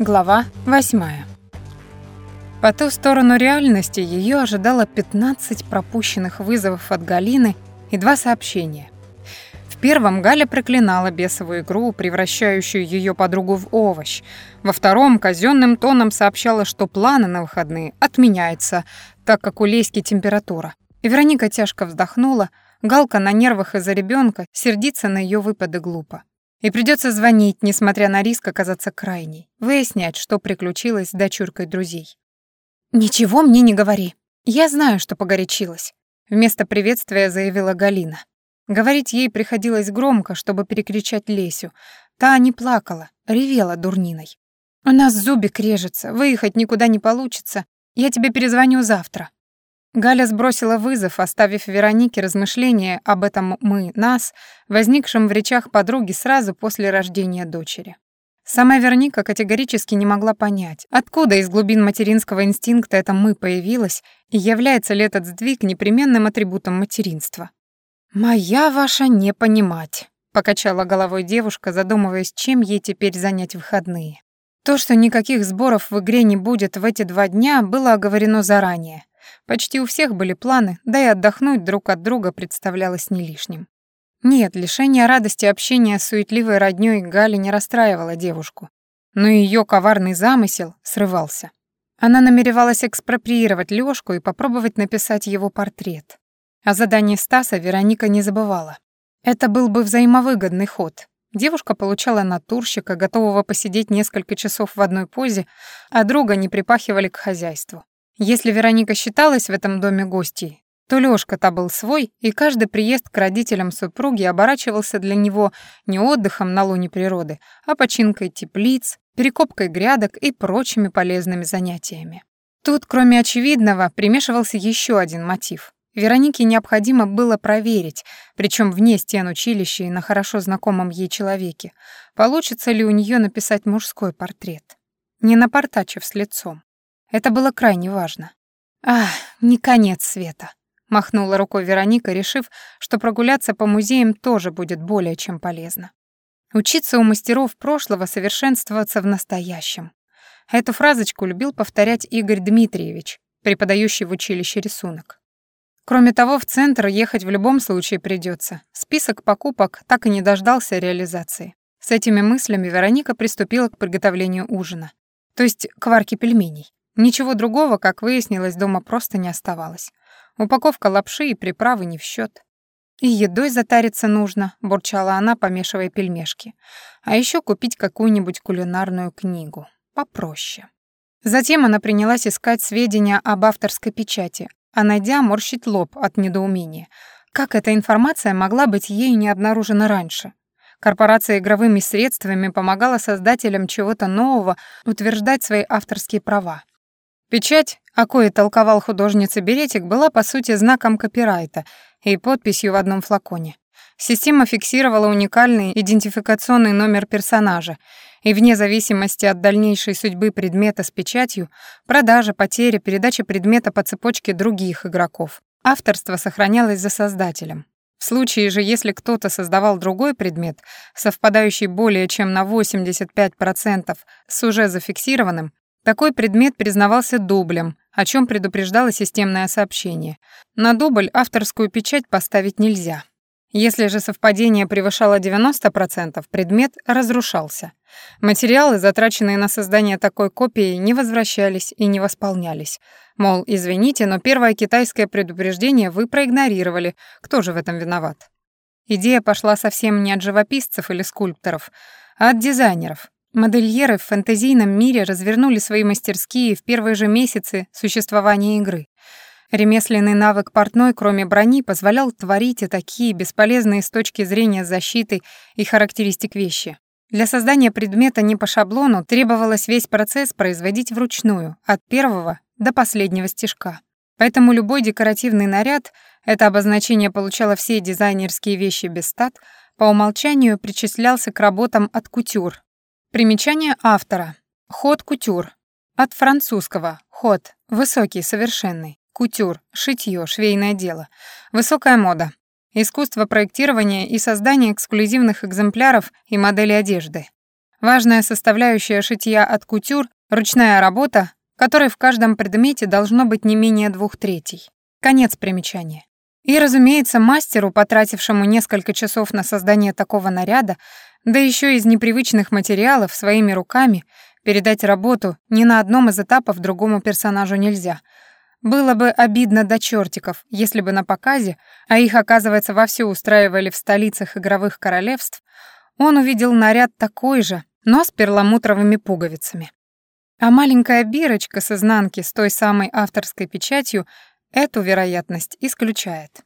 Глава 8. По ту сторону реальности ее ожидало 15 пропущенных вызовов от Галины и два сообщения. В первом Галя проклинала бесовую игру, превращающую ее подругу в овощ. Во втором казенным тоном сообщала, что планы на выходные отменяются, так как у Леськи температура. И Вероника тяжко вздохнула, Галка на нервах из-за ребенка, сердиться на ее выпады глупо. И придется звонить, несмотря на риск оказаться крайней, выяснять, что приключилось с дочуркой друзей. «Ничего мне не говори. Я знаю, что погорячилась», — вместо приветствия заявила Галина. Говорить ей приходилось громко, чтобы перекричать Лесю. Та не плакала, ревела дурниной. «У нас зубик режется, выехать никуда не получится. Я тебе перезвоню завтра». Галя сбросила вызов, оставив Веронике размышления об этом «мы», «нас», возникшем в речах подруги сразу после рождения дочери. Сама Вероника категорически не могла понять, откуда из глубин материнского инстинкта это «мы» появилось и является ли этот сдвиг непременным атрибутом материнства. «Моя ваша не понимать», — покачала головой девушка, задумываясь, чем ей теперь занять выходные. То, что никаких сборов в игре не будет в эти два дня, было оговорено заранее — Почти у всех были планы, да и отдохнуть друг от друга представлялось не лишним. Нет, лишение радости общения с суетливой роднёй Гали не расстраивало девушку, но ее коварный замысел срывался. Она намеревалась экспроприировать Лёшку и попробовать написать его портрет. О задании Стаса Вероника не забывала. Это был бы взаимовыгодный ход. Девушка получала натурщика, готового посидеть несколько часов в одной позе, а друга не припахивали к хозяйству. Если Вероника считалась в этом доме гостьей, то Лёшка-то был свой, и каждый приезд к родителям супруги оборачивался для него не отдыхом на луне природы, а починкой теплиц, перекопкой грядок и прочими полезными занятиями. Тут, кроме очевидного, примешивался еще один мотив. Веронике необходимо было проверить, причем вне стен училища и на хорошо знакомом ей человеке, получится ли у нее написать мужской портрет, не напортачив с лицом. Это было крайне важно. «Ах, не конец света», — махнула рукой Вероника, решив, что прогуляться по музеям тоже будет более чем полезно. Учиться у мастеров прошлого, совершенствоваться в настоящем. Эту фразочку любил повторять Игорь Дмитриевич, преподающий в училище рисунок. Кроме того, в центр ехать в любом случае придется. Список покупок так и не дождался реализации. С этими мыслями Вероника приступила к приготовлению ужина, то есть к варке пельменей. Ничего другого, как выяснилось, дома просто не оставалось. Упаковка лапши и приправы не в счет. «И едой затариться нужно», — бурчала она, помешивая пельмешки. «А еще купить какую-нибудь кулинарную книгу. Попроще». Затем она принялась искать сведения об авторской печати, а найдя, морщить лоб от недоумения. Как эта информация могла быть ею не обнаружена раньше? Корпорация игровыми средствами помогала создателям чего-то нового утверждать свои авторские права. Печать, о кое толковал художница Беретик, была по сути знаком копирайта и подписью в одном флаконе. Система фиксировала уникальный идентификационный номер персонажа, и вне зависимости от дальнейшей судьбы предмета с печатью, продажа, потеря, передача предмета по цепочке других игроков, авторство сохранялось за создателем. В случае же, если кто-то создавал другой предмет, совпадающий более чем на 85% с уже зафиксированным, такой предмет признавался дублем, о чем предупреждало системное сообщение. На дубль авторскую печать поставить нельзя. Если же совпадение превышало 90%, предмет разрушался. Материалы, затраченные на создание такой копии, не возвращались и не восполнялись. Мол, извините, но первое китайское предупреждение вы проигнорировали. Кто же в этом виноват? Идея пошла совсем не от живописцев или скульпторов, а от дизайнеров. Модельеры в фэнтезийном мире развернули свои мастерские в первые же месяцы существования игры. Ремесленный навык портной, кроме брони, позволял творить и такие бесполезные с точки зрения защиты и характеристик вещи. Для создания предмета не по шаблону требовалось весь процесс производить вручную, от первого до последнего стежка. Поэтому любой декоративный наряд, это обозначение получало все дизайнерские вещи без стат, по умолчанию причислялся к работам от кутюр, Примечание автора. Ход кутюр. От французского. Ход. Высокий, совершенный. Кутюр. Шитье, швейное дело. Высокая мода. Искусство проектирования и создания эксклюзивных экземпляров и моделей одежды. Важная составляющая шитья от кутюр — ручная работа, которой в каждом предмете должно быть не менее двух третей. Конец примечания. И, разумеется, мастеру, потратившему несколько часов на создание такого наряда, да еще из непривычных материалов своими руками, передать работу ни на одном из этапов другому персонажу нельзя. Было бы обидно до чертиков, если бы на показе, а их, оказывается, вовсю устраивали в столицах игровых королевств, он увидел наряд такой же, но с перламутровыми пуговицами. А маленькая бирочка с изнанки с той самой авторской печатью эту вероятность исключает.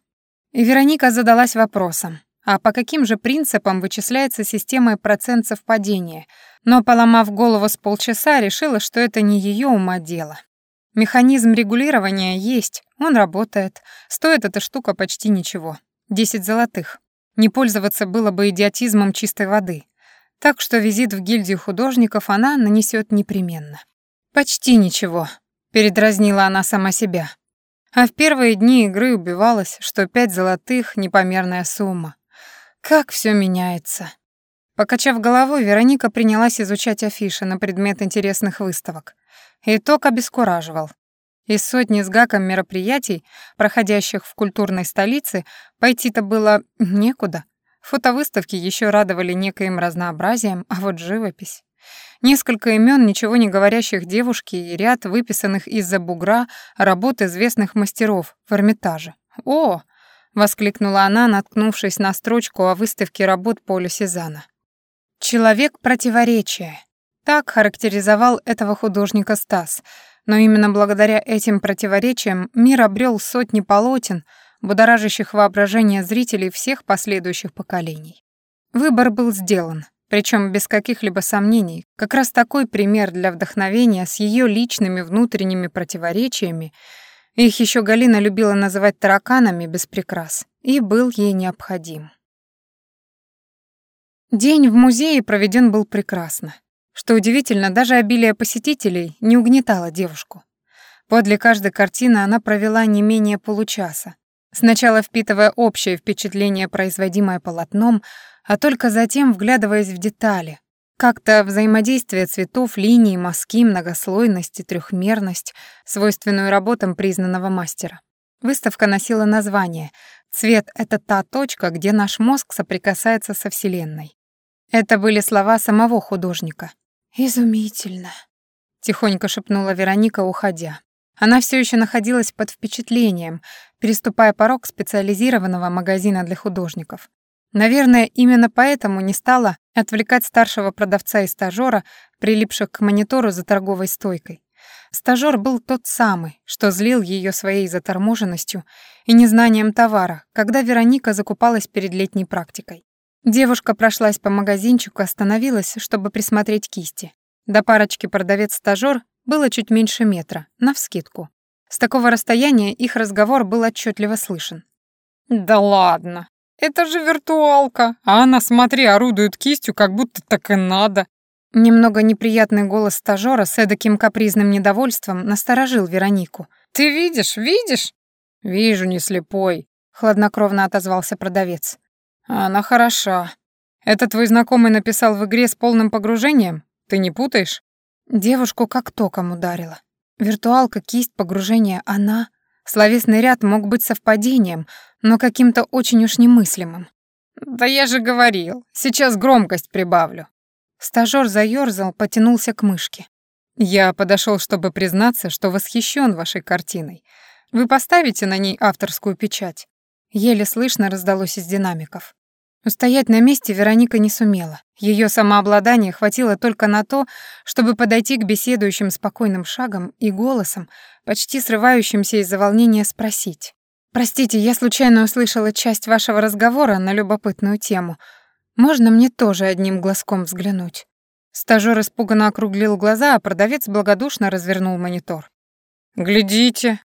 И Вероника задалась вопросом, а по каким же принципам вычисляется система процент совпадения, но, поломав голову с полчаса, решила, что это не ее ума дело. Механизм регулирования есть, он работает, стоит эта штука почти ничего. 10 золотых. Не пользоваться было бы идиотизмом чистой воды. Так что визит в гильдию художников она нанесет непременно. «Почти ничего», — передразнила она сама себя. А в первые дни игры убивалась, что пять золотых — непомерная сумма. Как все меняется. Покачав головой, Вероника принялась изучать афиши на предмет интересных выставок. Итог обескураживал. Из сотни с гаком мероприятий, проходящих в культурной столице, пойти-то было некуда. Фотовыставки еще радовали некоим разнообразием, а вот живопись. Несколько имен ничего не говорящих девушки и ряд выписанных из-за бугра работ известных мастеров в Эрмитаже. «О!» — воскликнула она, наткнувшись на строчку о выставке работ Поля Сезана. «Человек противоречия». Так характеризовал этого художника Стас, но именно благодаря этим противоречиям мир обрел сотни полотен, будоражащих воображение зрителей всех последующих поколений. Выбор был сделан, причем без каких-либо сомнений. Как раз такой пример для вдохновения с ее личными внутренними противоречиями, их еще Галина любила называть тараканами без прикрас, и был ей необходим. День в музее проведен был прекрасно. Что удивительно, даже обилие посетителей не угнетало девушку. Подле каждой картины она провела не менее получаса, сначала впитывая общее впечатление, производимое полотном, а только затем вглядываясь в детали. Как-то взаимодействие цветов, линий, мазки, многослойность и трехмерность, свойственную работам признанного мастера. Выставка носила название «Цвет — это та точка, где наш мозг соприкасается со Вселенной». Это были слова самого художника. «Изумительно», — тихонько шепнула Вероника, уходя. Она все еще находилась под впечатлением, переступая порог специализированного магазина для художников. Наверное, именно поэтому не стала отвлекать старшего продавца и стажёра, прилипших к монитору за торговой стойкой. Стажёр был тот самый, что злил ее своей заторможенностью и незнанием товара, когда Вероника закупалась перед летней практикой. Девушка прошлась по магазинчику, остановилась, чтобы присмотреть кисти. До парочки продавец-стажёр было чуть меньше метра, навскидку. С такого расстояния их разговор был отчетливо слышен. «Да ладно, это же виртуалка, а она, смотри, орудует кистью, как будто так и надо». Немного неприятный голос стажёра с эдаким капризным недовольством насторожил Веронику. «Ты видишь, видишь?» «Вижу, не слепой», — хладнокровно отозвался продавец. «Она хороша. Это твой знакомый написал в игре с полным погружением? Ты не путаешь?» Девушку как током ударила. Виртуалка, кисть, погружение, она. Словесный ряд мог быть совпадением, но каким-то очень уж немыслимым. «Да я же говорил, сейчас громкость прибавлю». Стажёр заёрзал, потянулся к мышке. «Я подошёл, чтобы признаться, что восхищён вашей картиной. Вы поставите на ней авторскую печать?» Еле слышно раздалось из динамиков. Устоять на месте Вероника не сумела. Ее самообладание хватило только на то, чтобы подойти к беседующим спокойным шагом и голосом, почти срывающимся из-за волнения, спросить. «Простите, я случайно услышала часть вашего разговора на любопытную тему. Можно мне тоже одним глазком взглянуть?» Стажёр испуганно округлил глаза, а продавец благодушно развернул монитор. «Глядите.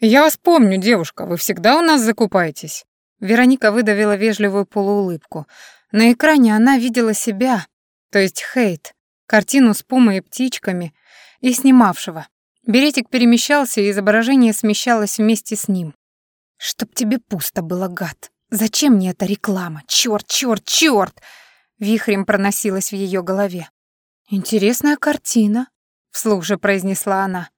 Я вас помню, девушка, вы всегда у нас закупаетесь?» Вероника выдавила вежливую полуулыбку. На экране она видела себя, то есть Хейт, картину с пумой и птичками, и снимавшего. Беретик перемещался, и изображение смещалось вместе с ним. «Чтоб тебе пусто было, гад! Зачем мне эта реклама? Чёрт, чёрт, чёрт!» Вихрем проносилась в её голове. «Интересная картина», — вслух же произнесла она.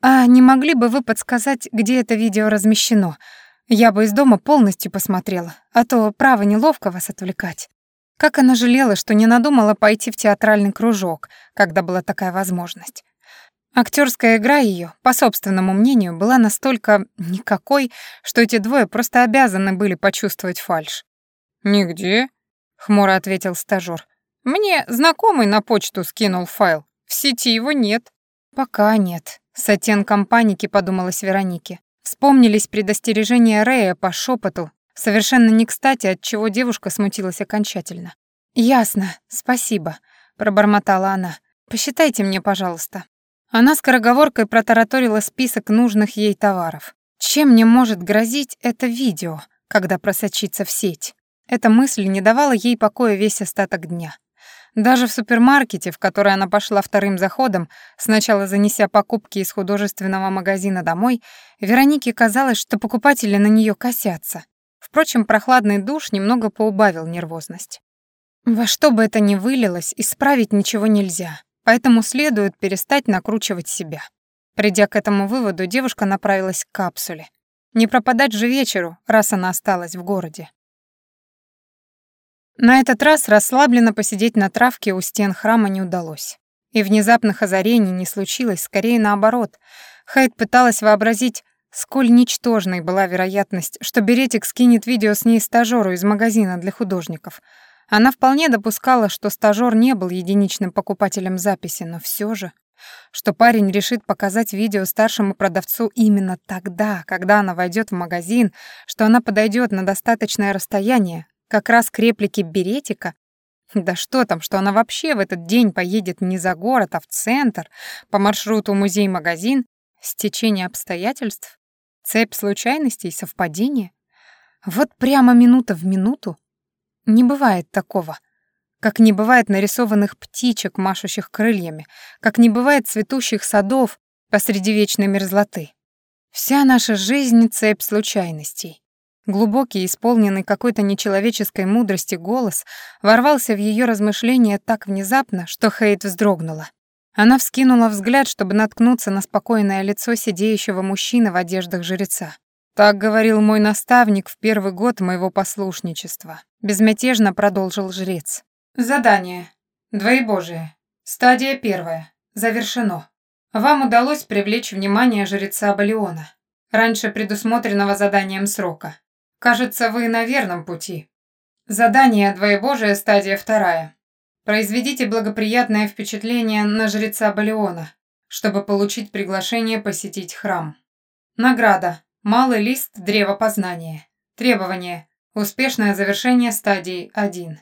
«А не могли бы вы подсказать, где это видео размещено? Я бы из дома полностью посмотрела, а то, право, неловко вас отвлекать». Как она жалела, что не надумала пойти в театральный кружок, когда была такая возможность. Актерская игра ее, по собственному мнению, была настолько никакой, что эти двое просто обязаны были почувствовать фальшь. «Нигде», — хмуро ответил стажёр. «Мне знакомый на почту скинул файл. В сети его нет». «Пока нет», — с оттенком паники подумалась Веронике. Вспомнились предостережения Рэя по шепоту, совершенно не кстати, от чего девушка смутилась окончательно. «Ясно, спасибо», — пробормотала она. «Посчитайте мне, пожалуйста». Она скороговоркой протараторила список нужных ей товаров. Чем мне может грозить это видео, когда просочится в сеть? Эта мысль не давала ей покоя весь остаток дня. Даже в супермаркете, в который она пошла вторым заходом, сначала занеся покупки из художественного магазина домой, Веронике казалось, что покупатели на нее косятся. Впрочем, прохладный душ немного поубавил нервозность. Во что бы это ни вылилось, исправить ничего нельзя поэтому следует перестать накручивать себя. Придя к этому выводу, девушка направилась к капсуле. Не пропадать же вечеру, раз она осталась в городе. На этот раз расслабленно посидеть на травке у стен храма не удалось. И внезапных озарений не случилось, скорее наоборот. Хайд пыталась вообразить, сколь ничтожной была вероятность, что Беретик скинет видео с ней стажёру из магазина для художников — она вполне допускала, что стажёр не был единичным покупателем записи, но всё же, что парень решит показать видео старшему продавцу именно тогда, когда она войдёт в магазин, что она подойдёт на достаточное расстояние, как раз к реплике Беретика, да что там, что она вообще в этот день поедет не за город, а в центр, по маршруту музей-магазин, стечение обстоятельств, цепь случайностей, совпадения. Вот прямо минута в минуту не бывает такого. Как не бывает нарисованных птичек, машущих крыльями, как не бывает цветущих садов посреди вечной мерзлоты. Вся наша жизнь — цепь случайностей. Глубокий, исполненный какой-то нечеловеческой мудрости голос ворвался в ее размышления так внезапно, что Хейт вздрогнула. Она вскинула взгляд, чтобы наткнуться на спокойное лицо сидеющего мужчины в одеждах жреца. Так говорил мой наставник в первый год моего послушничества. Безмятежно продолжил жрец. Задание. Двоебожие. Стадия первая. Завершено. Вам удалось привлечь внимание жреца Балиона, раньше предусмотренного заданием срока. Кажется, вы на верном пути. Задание «Двоебожие» стадия вторая. Произведите благоприятное впечатление на жреца Балиона, чтобы получить приглашение посетить храм. Награда. Малый лист древа познания. Требование. Успешное завершение стадии 1.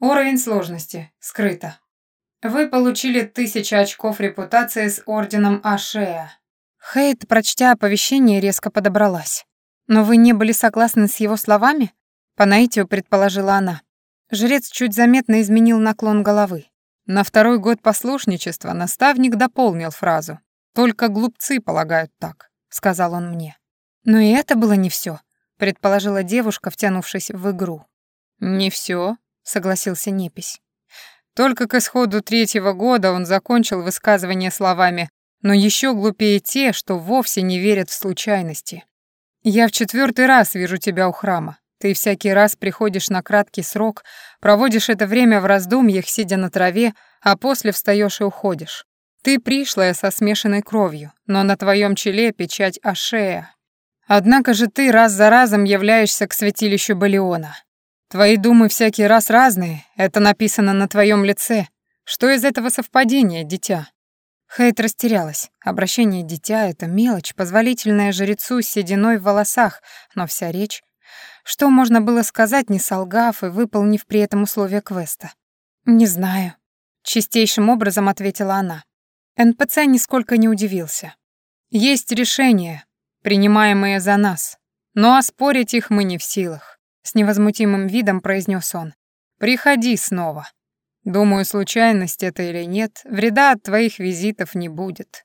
Уровень сложности. Скрыто. Вы получили тысячу очков репутации с орденом Ашея. Хейт, прочтя оповещение, резко подобралась. «Но вы не были согласны с его словами?» По наитию предположила она. Жрец чуть заметно изменил наклон головы. На второй год послушничества наставник дополнил фразу. «Только глупцы полагают так», — сказал он мне. Но и это было не все, предположила девушка, втянувшись в игру. Не все, согласился Непись. Только к исходу третьего года он закончил высказывание словами «но еще глупее те, что вовсе не верят в случайности». «Я в четвертый раз вижу тебя у храма. Ты всякий раз приходишь на краткий срок, проводишь это время в раздумьях, сидя на траве, а после встаешь и уходишь. Ты пришлая со смешанной кровью, но на твоем челе печать Ашея, Однако же ты раз за разом являешься к святилищу Балиона. Твои думы всякий раз разные, это написано на твоем лице. Что из этого совпадения, дитя?» Хейт растерялась. Обращение «дитя» — это мелочь, позволительная жрецу с сединой в волосах, но вся речь... Что можно было сказать, не солгав и выполнив при этом условия квеста? «Не знаю», — чистейшим образом ответила она. НПЦ нисколько не удивился. «Есть решение, принимаемые за нас. Но оспорить их мы не в силах», — с невозмутимым видом произнес он. «Приходи снова. Думаю, случайность это или нет, вреда от твоих визитов не будет».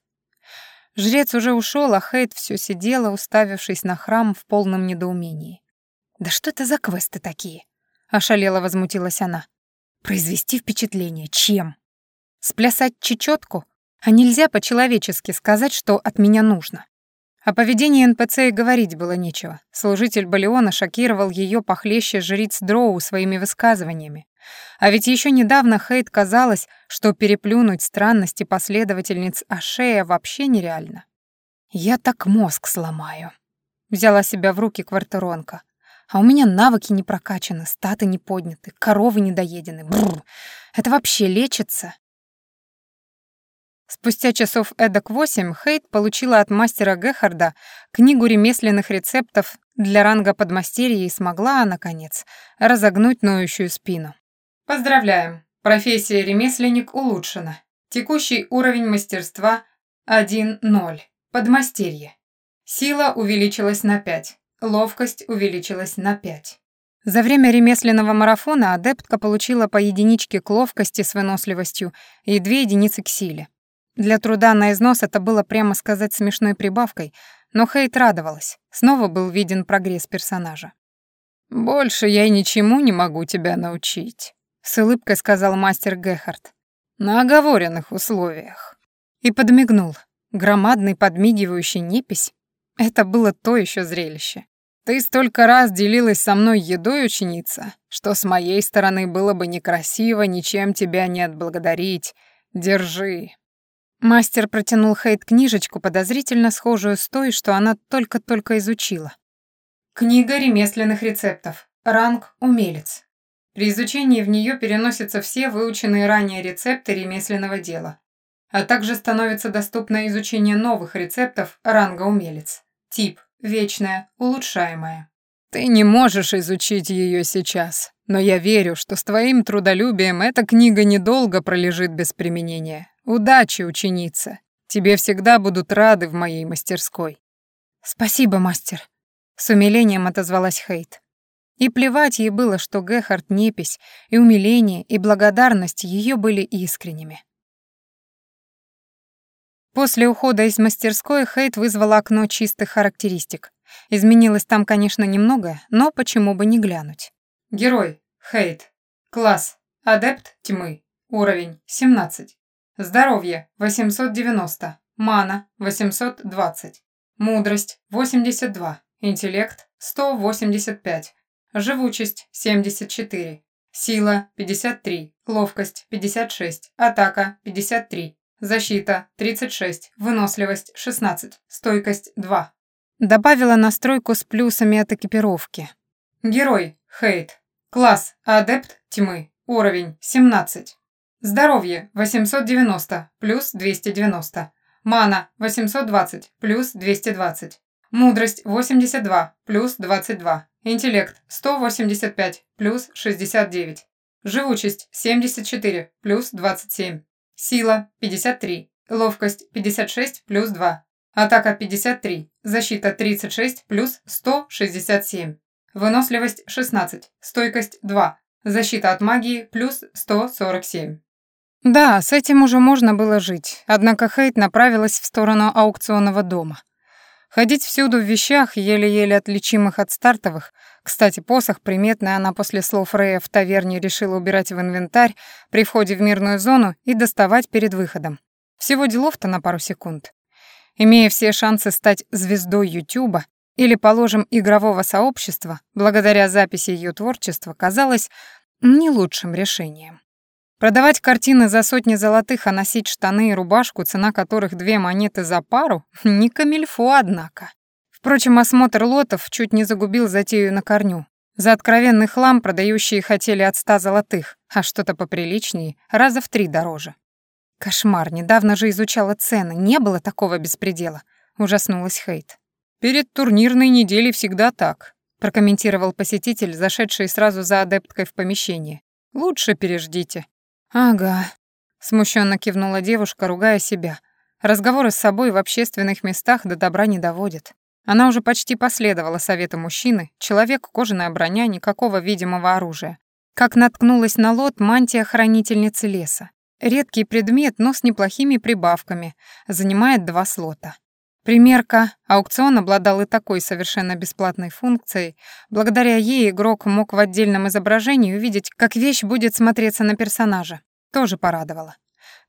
Жрец уже ушел, а Хейт все сидела, уставившись на храм в полном недоумении. «Да что это за квесты такие?» — ошалела возмутилась она. «Произвести впечатление чем?» Сплясать чечетку? А нельзя по-человечески сказать, что от меня нужно. О поведении НПЦ и говорить было нечего. Служитель Балиона шокировал ее похлеще жриц Дроу своими высказываниями. А ведь еще недавно Хейт казалось, что переплюнуть странности последовательниц Ашея вообще нереально. «Я так мозг сломаю», — взяла себя в руки квартиронка. «А у меня навыки не прокачаны, статы не подняты, коровы недоедены. Бррр, это вообще лечится?» Спустя часов эдак восемь Хейт получила от мастера Гехарда книгу ремесленных рецептов для ранга подмастерья и смогла, наконец, разогнуть ноющую спину. Поздравляем! Профессия ремесленник улучшена. Текущий уровень мастерства 1-0. Подмастерье. Сила увеличилась на 5. Ловкость увеличилась на 5. За время ремесленного марафона адептка получила по единичке к ловкости с выносливостью и две единицы к силе. Для труда на износ это было, прямо сказать, смешной прибавкой, но Хейт радовалась. Снова был виден прогресс персонажа. «Больше я ничему не могу тебя научить», с улыбкой сказал мастер Гехард. На оговоренных условиях. И подмигнул. Громадный подмигивающий непись. Это было то еще зрелище. Ты столько раз делилась со мной едой, ученица, что с моей стороны было бы некрасиво ничем тебя не отблагодарить. Держи. Мастер протянул Хейт книжечку, подозрительно схожую с той, что она только-только изучила. Книга ремесленных рецептов. Ранг «Умелец». При изучении в нее переносятся все выученные ранее рецепты ремесленного дела, а также становится доступно изучение новых рецептов ранга умелец. Тип – вечная, улучшаемая. Ты не можешь изучить ее сейчас, но я верю, что с твоим трудолюбием эта книга недолго пролежит без применения. Удачи, ученица. Тебе всегда будут рады в моей мастерской. Спасибо, мастер. С умилением отозвалась Хейт. И плевать ей было, что Гехард непись, и умиление, и благодарность ее были искренними. После ухода из мастерской Хейт вызвала окно чистых характеристик. Изменилось там, конечно, немного, но почему бы не глянуть. Герой. Хейт. Класс. Адепт тьмы. Уровень. 17. Здоровье. 890. Мана. 820. Мудрость. 82. Интеллект. 185. Живучесть 74. Сила 53. Ловкость 56. Атака 53. Защита 36. Выносливость 16. Стойкость 2. Добавила настройку с плюсами от экипировки. Герой Хейт. Класс Адепт Тьмы. Уровень 17. Здоровье 890 плюс 290. Мана 820 плюс 220. Мудрость 82 плюс 22. Интеллект 185 плюс 69. Живучесть 74 плюс 27. Сила 53. Ловкость 56 плюс 2. Атака 53. Защита 36 плюс 167. Выносливость 16. Стойкость 2. Защита от магии плюс 147. Да, с этим уже можно было жить, однако Хейт направилась в сторону аукционного дома. Ходить всюду в вещах, еле-еле отличимых от стартовых. Кстати, посох, приметный она после слов Рэя в таверне решила убирать в инвентарь при входе в мирную зону и доставать перед выходом. Всего делов-то на пару секунд. Имея все шансы стать звездой Ютуба или, положим, игрового сообщества, благодаря записи ее творчества, казалось не лучшим решением. Продавать картины за сотни золотых, а носить штаны и рубашку, цена которых две монеты за пару, не камильфо, однако. Впрочем, осмотр лотов чуть не загубил затею на корню. За откровенный хлам продающие хотели от ста золотых, а что-то поприличнее — раза в три дороже. Кошмар, недавно же изучала цены, не было такого беспредела. Ужаснулась Хейт. «Перед турнирной неделей всегда так», прокомментировал посетитель, зашедший сразу за адепткой в помещение. «Лучше переждите. «Ага», — смущенно кивнула девушка, ругая себя. Разговоры с собой в общественных местах до добра не доводят. Она уже почти последовала совету мужчины, человек, кожаная броня, никакого видимого оружия. Как наткнулась на лот мантия хранительницы леса. Редкий предмет, но с неплохими прибавками, занимает два слота. Примерка. Аукцион обладал и такой совершенно бесплатной функцией. Благодаря ей игрок мог в отдельном изображении увидеть, как вещь будет смотреться на персонажа. Тоже порадовало.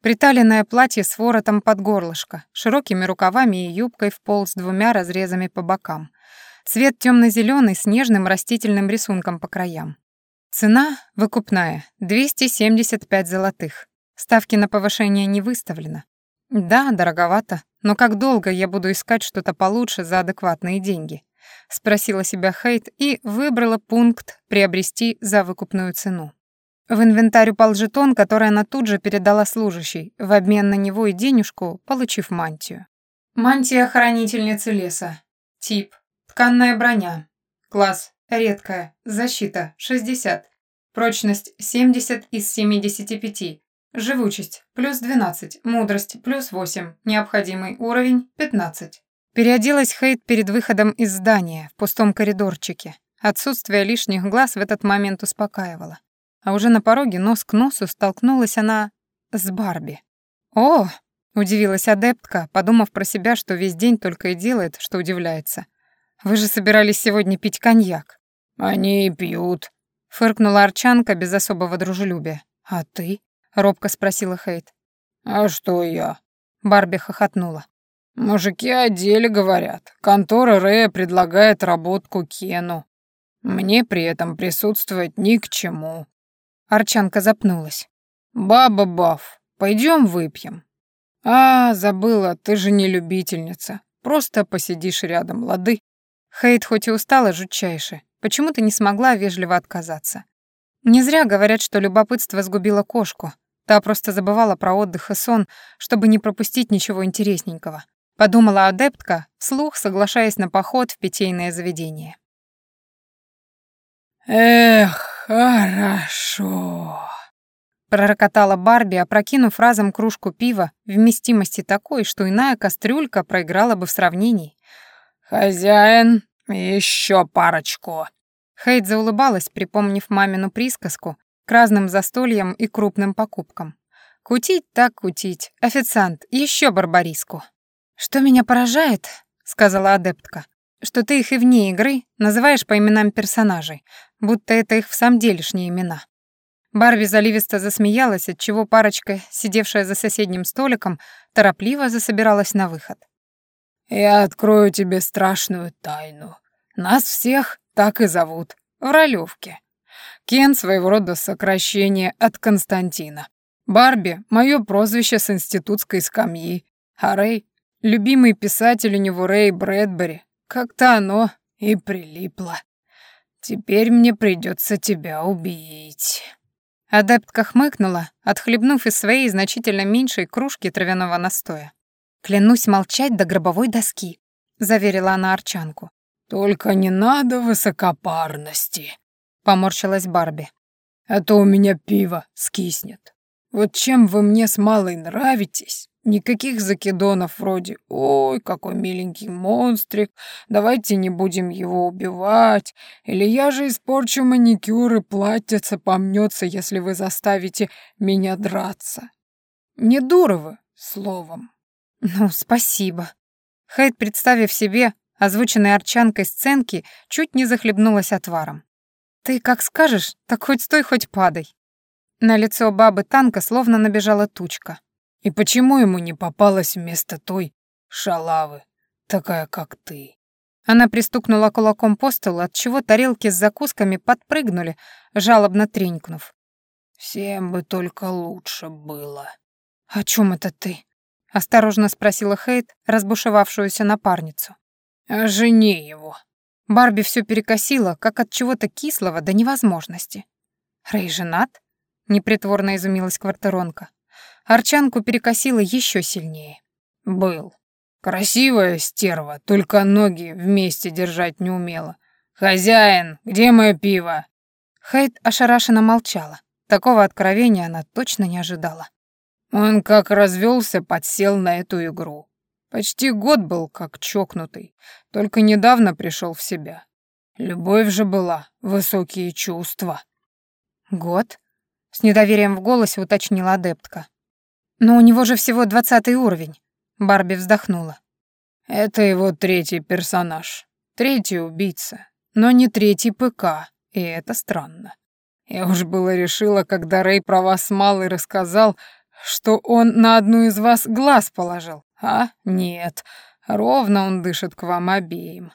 Приталенное платье с воротом под горлышко, широкими рукавами и юбкой в пол с двумя разрезами по бокам. Цвет темно-зеленый с нежным растительным рисунком по краям. Цена выкупная — 275 золотых. Ставки на повышение не выставлено. Да, дороговато, но как долго я буду искать что-то получше за адекватные деньги? Спросила себя Хейт и выбрала пункт «Приобрести за выкупную цену». В инвентарь упал жетон, который она тут же передала служащей, в обмен на него и денежку, получив мантию. Мантия хранительницы леса. Тип Тканная броня. Класс. Редкая. Защита. 60. Прочность 70 из 75. Живучесть. Плюс 12. Мудрость. Плюс 8. Необходимый уровень. 15. Переоделась Хейт перед выходом из здания, в пустом коридорчике. Отсутствие лишних глаз в этот момент успокаивало. А уже на пороге нос к носу столкнулась она с Барби. «О!» — удивилась адептка, подумав про себя, что весь день только и делает, что удивляется. Вы же собирались сегодня пить коньяк». «Они и пьют», — фыркнула Арчанка без особого дружелюбия. «А ты?» — робко спросила Хейт. «А что я?» — Барби хохотнула. «Мужики о деле говорят. Контора Рэя предлагает работку Кену. Мне при этом присутствовать ни к чему». Арчанка запнулась. «Баба Баф, пойдем выпьем». «А, забыла, ты же не любительница. Просто посидишь рядом, лады?» Хейт хоть и устала жутчайше, почему-то не смогла вежливо отказаться. Не зря говорят, что любопытство сгубило кошку. Та просто забывала про отдых и сон, чтобы не пропустить ничего интересненького. Подумала адептка, вслух соглашаясь на поход в питейное заведение. «Эх, хорошо!» Пророкотала Барби, опрокинув разом кружку пива вместимости такой, что иная кастрюлька проиграла бы в сравнении. «Хозяин, еще парочку». Хейт заулыбалась, припомнив мамину присказку к разным застольям и крупным покупкам. «Кутить так кутить. Официант, еще барбариску». «Что меня поражает», — сказала адептка, «что ты их и вне игры называешь по именам персонажей, будто это их в самом делешние имена». Барби заливисто засмеялась, отчего парочка, сидевшая за соседним столиком, торопливо засобиралась на выход. «Я открою тебе страшную тайну. Нас всех так и зовут, в Ролевке. Кен — своего рода сокращение от Константина. Барби — мое прозвище с институтской скамьи, а Рэй — любимый писатель у него Рэй Брэдбери. Как-то оно и прилипло. Теперь мне придется тебя убить». Адептка хмыкнула, отхлебнув из своей значительно меньшей кружки травяного настоя. «Клянусь молчать до гробовой доски», — заверила она Арчанку. «Только не надо высокопарности», — поморщилась Барби. «А то у меня пиво скиснет. Вот чем вы мне с малой нравитесь, никаких закидонов вроде «Ой, какой миленький монстрик, давайте не будем его убивать», или «Я же испорчу маникюр и платьице помнется, если вы заставите меня драться». Не дура вы, словом. «Ну, спасибо». Хейт, представив себе озвученной арчанкой сценки, чуть не захлебнулась отваром. «Ты как скажешь, так хоть стой, хоть падай». На лицо бабы танка словно набежала тучка. «И почему ему не попалась вместо той шалавы, такая, как ты?» Она пристукнула кулаком по столу, отчего тарелки с закусками подпрыгнули, жалобно тренькнув. «Всем бы только лучше было». «О чем это ты?» Осторожно спросила Хейт, разбушевавшуюся напарницу. «О жене его». Барби все перекосила, как от чего-то кислого до невозможности. «Рэй женат?» — непритворно изумилась квартиронка. Арчанку перекосила еще сильнее. «Был. Красивая стерва, только ноги вместе держать не умела. Хозяин, где мое пиво?» Хейт ошарашенно молчала. Такого откровения она точно не ожидала. Он как развелся, подсел на эту игру. Почти год был как чокнутый, только недавно пришел в себя. Любовь же была, высокие чувства. Год? С недоверием в голосе уточнила адептка. Но у него же всего двадцатый уровень. Барби вздохнула. Это его третий персонаж. Третий убийца. Но не третий ПК, и это странно. Я уж было решила, когда Рэй про вас малый рассказал, что он на одну из вас глаз положил? А? Нет. Ровно он дышит к вам обеим.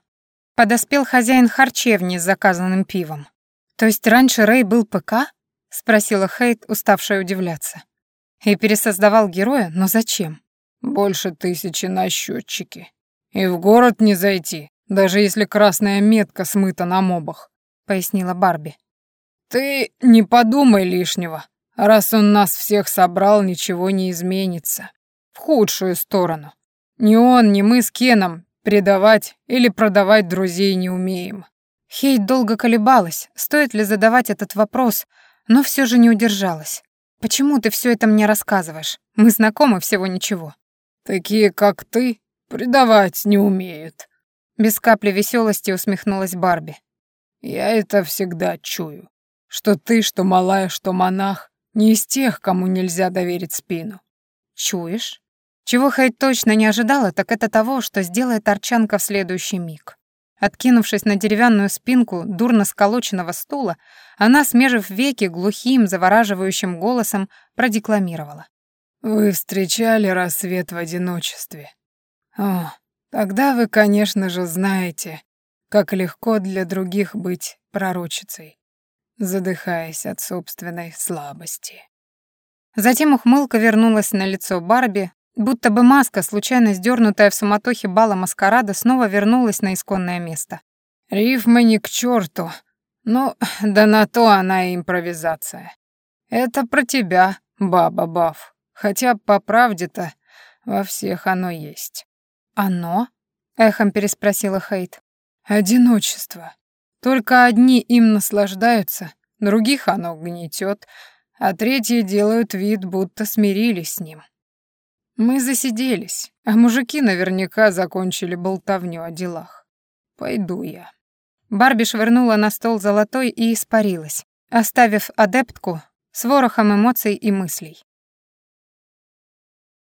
Подоспел хозяин харчевни с заказанным пивом. То есть раньше Рэй был ПК? Спросила Хейт, уставшая удивляться. И пересоздавал героя, но зачем? Больше тысячи на счетчике. И в город не зайти, даже если красная метка смыта на мобах, пояснила Барби. Ты не подумай лишнего. Раз он нас всех собрал, ничего не изменится. В худшую сторону. Ни он, ни мы с Кеном предавать или продавать друзей не умеем. Хейт долго колебалась, стоит ли задавать этот вопрос, но все же не удержалась. «Почему ты все это мне рассказываешь? Мы знакомы всего ничего». «Такие, как ты, предавать не умеют». Без капли веселости усмехнулась Барби. «Я это всегда чую. Что ты, что малая, что монах, не из тех, кому нельзя доверить спину». «Чуешь?» Чего Хейт точно не ожидала, так это того, что сделает Арчанка в следующий миг. Откинувшись на деревянную спинку дурно сколоченного стула, она, смежив веки, глухим, завораживающим голосом продекламировала. «Вы встречали рассвет в одиночестве. О, тогда вы, конечно же, знаете, как легко для других быть пророчицей, задыхаясь от собственной слабости». Затем ухмылка вернулась на лицо Барби, Будто бы маска, случайно сдернутая в суматохе бала маскарада, снова вернулась на исконное место. Рифмы не к черту. Ну, да на то она и импровизация. Это про тебя, баба Баф. Хотя, по правде-то, во всех оно есть. «Оно?» — эхом переспросила Хейт. «Одиночество. Только одни им наслаждаются, других оно гнетет, а третьи делают вид, будто смирились с ним. Мы засиделись, а мужики наверняка закончили болтовню о делах. Пойду я. Барби швырнула на стол золотой и испарилась, оставив адептку с ворохом эмоций и мыслей.